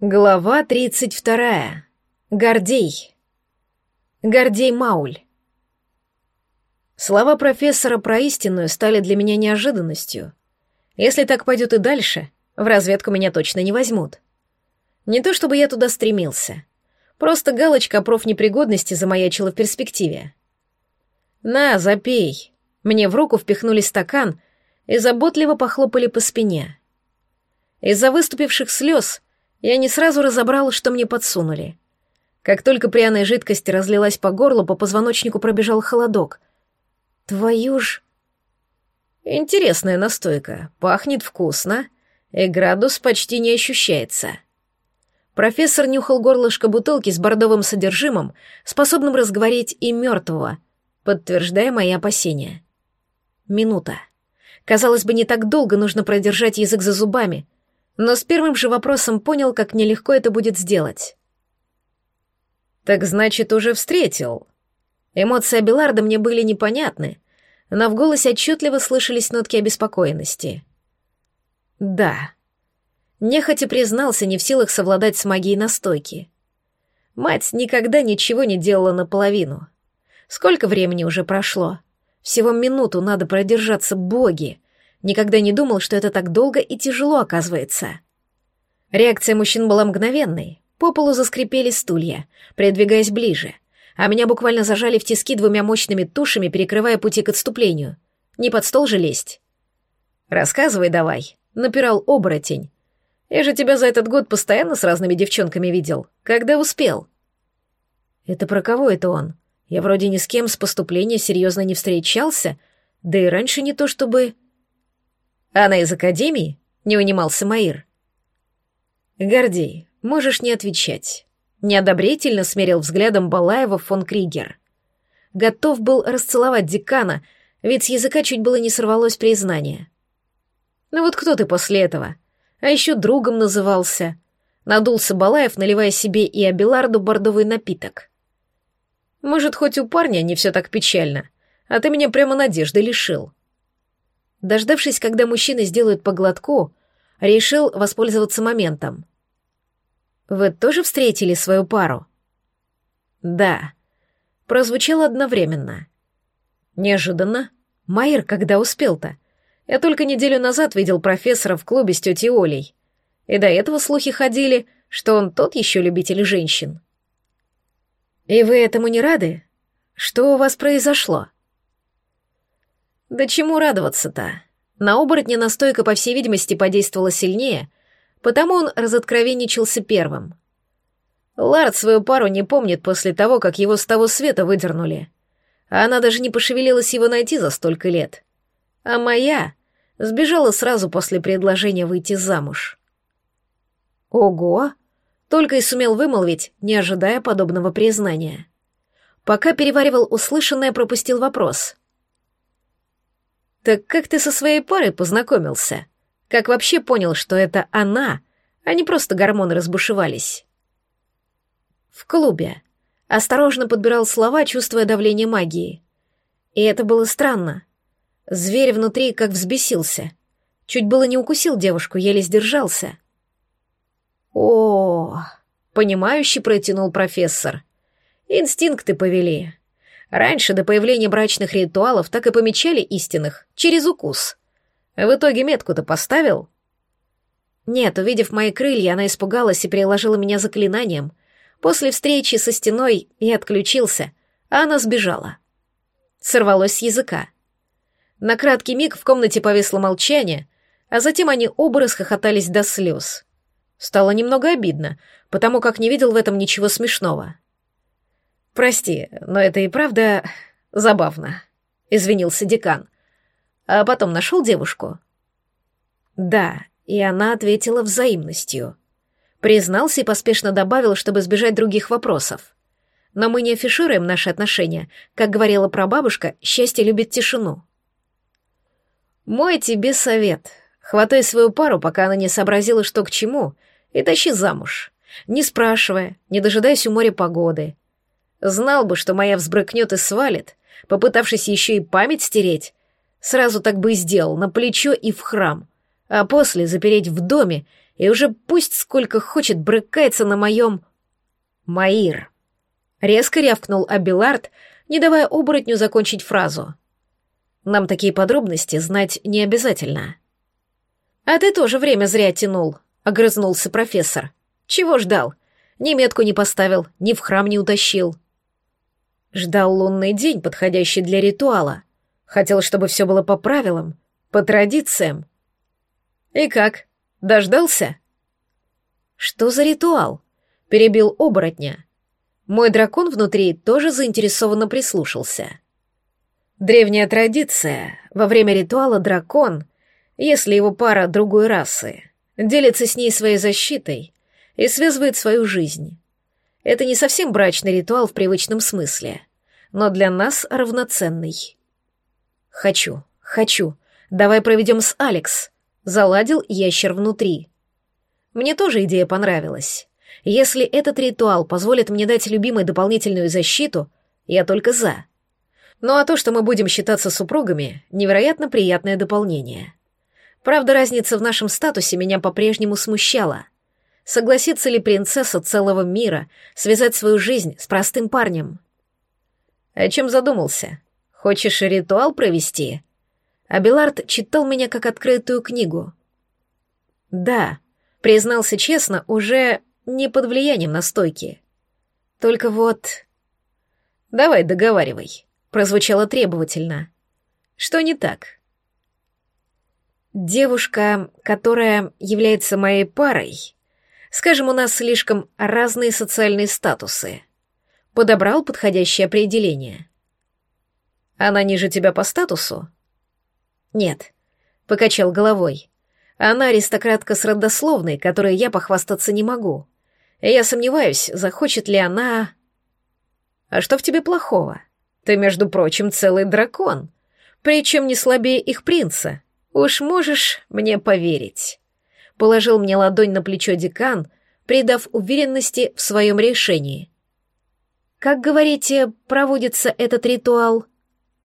Глава 32. Гордей. Гордей Мауль. Слова профессора про истинную стали для меня неожиданностью. Если так пойдет и дальше, в разведку меня точно не возьмут. Не то чтобы я туда стремился. Просто галочка о профнепригодности замаячила в перспективе. «На, запей!» Мне в руку впихнули стакан и заботливо похлопали по спине. Из-за выступивших слез — я не сразу разобрал, что мне подсунули. Как только пряная жидкость разлилась по горлу, по позвоночнику пробежал холодок. Твою ж... Интересная настойка. Пахнет вкусно, и градус почти не ощущается. Профессор нюхал горлышко бутылки с бордовым содержимым, способным разговорить и мертвого, подтверждая мои опасения. Минута. Казалось бы, не так долго нужно продержать язык за зубами — но с первым же вопросом понял, как нелегко это будет сделать. «Так значит, уже встретил?» Эмоции Абеларда мне были непонятны, но в голосе отчетливо слышались нотки обеспокоенности. «Да». Нехотя признался, не в силах совладать с магией настойки. Мать никогда ничего не делала наполовину. Сколько времени уже прошло? Всего минуту надо продержаться, боги. Никогда не думал, что это так долго и тяжело оказывается. Реакция мужчин была мгновенной. По полу заскрипели стулья, придвигаясь ближе, а меня буквально зажали в тиски двумя мощными тушами, перекрывая пути к отступлению. Не под стол же лезть. «Рассказывай давай», — напирал оборотень. «Я же тебя за этот год постоянно с разными девчонками видел. Когда успел?» «Это про кого это он? Я вроде ни с кем с поступления серьезно не встречался, да и раньше не то чтобы...» «Она из академии?» — не унимался Маир. «Гордей, можешь не отвечать». Неодобрительно смерил взглядом Балаева фон Кригер. Готов был расцеловать декана, ведь с языка чуть было не сорвалось признание. «Ну вот кто ты после этого? А еще другом назывался». Надулся Балаев, наливая себе и Абеларду бордовый напиток. «Может, хоть у парня не все так печально, а ты меня прямо надежды лишил». Дождавшись, когда мужчины сделают по глотку, решил воспользоваться моментом. «Вы тоже встретили свою пару?» «Да». Прозвучало одновременно. Неожиданно. Майер когда успел-то? Я только неделю назад видел профессора в клубе с тетей Олей. И до этого слухи ходили, что он тот еще любитель женщин. «И вы этому не рады? Что у вас произошло?» Да чему радоваться-то? На оборотня настойка, по всей видимости, подействовала сильнее, потому он разоткровенничался первым. Лард свою пару не помнит после того, как его с того света выдернули. А она даже не пошевелилась его найти за столько лет. А моя сбежала сразу после предложения выйти замуж. Ого! Только и сумел вымолвить, не ожидая подобного признания. Пока переваривал услышанное, пропустил вопрос. «Так как ты со своей парой познакомился? Как вообще понял, что это она, а не просто гормоны разбушевались?» «В клубе». Осторожно подбирал слова, чувствуя давление магии. И это было странно. Зверь внутри как взбесился. Чуть было не укусил девушку, еле сдержался. О, -о, -о понимающе протянул профессор. Инстинкты повели. Раньше, до появления брачных ритуалов, так и помечали истинных, через укус. В итоге метку-то поставил? Нет, увидев мои крылья, она испугалась и приложила меня заклинанием. После встречи со стеной я отключился, а она сбежала. Сорвалось с языка. На краткий миг в комнате повисло молчание, а затем они оба расхохотались до слез. Стало немного обидно, потому как не видел в этом ничего смешного. «Прости, но это и правда забавно», — извинился декан. «А потом нашел девушку?» «Да», и она ответила взаимностью. Признался и поспешно добавил, чтобы избежать других вопросов. «Но мы не афишируем наши отношения. Как говорила прабабушка, счастье любит тишину». «Мой тебе совет. Хватай свою пару, пока она не сообразила, что к чему, и тащи замуж. Не спрашивая, не дожидаясь у моря погоды. Знал бы, что моя взбрыкнет и свалит, попытавшись еще и память стереть. Сразу так бы и сделал, на плечо и в храм. а после запереть в доме, и уже пусть сколько хочет брыкается на моем... Маир. Резко рявкнул Абилард, не давая оборотню закончить фразу. Нам такие подробности знать не обязательно. А ты тоже время зря тянул, огрызнулся профессор. Чего ждал? Ни метку не поставил, ни в храм не утащил. Ждал лунный день, подходящий для ритуала. Хотел, чтобы все было по правилам, по традициям. И как? Дождался? Что за ритуал? Перебил оборотня. Мой дракон внутри тоже заинтересованно прислушался. Древняя традиция. Во время ритуала дракон, если его пара другой расы, делится с ней своей защитой и связывает свою жизнь. Это не совсем брачный ритуал в привычном смысле, но для нас равноценный. Хочу, хочу. Давай проведем с Алекс. Заладил ящер внутри. Мне тоже идея понравилась. Если этот ритуал позволит мне дать любимой дополнительную защиту, я только за. Ну а то, что мы будем считаться супругами, невероятно приятное дополнение. Правда, разница в нашем статусе меня по-прежнему смущала. Согласится ли принцесса целого мира связать свою жизнь с простым парнем? О чем задумался? Хочешь ритуал провести? Абилард читал меня как открытую книгу. Да, признался честно, уже не под влиянием настойки. Только вот... Давай, договаривай, прозвучало требовательно. Что не так? Девушка, которая является моей парой, скажем, у нас слишком разные социальные статусы. Подобрал подходящее определение. Она ниже тебя по статусу? Нет, покачал головой. Она аристократка с родословной, которой я похвастаться не могу. Я сомневаюсь, захочет ли она... А что в тебе плохого? Ты, между прочим, целый дракон, причем не слабее их принца. Уж можешь мне поверить. Положил мне ладонь на плечо декан, придав уверенности в своем решении. Как говорите, проводится этот ритуал?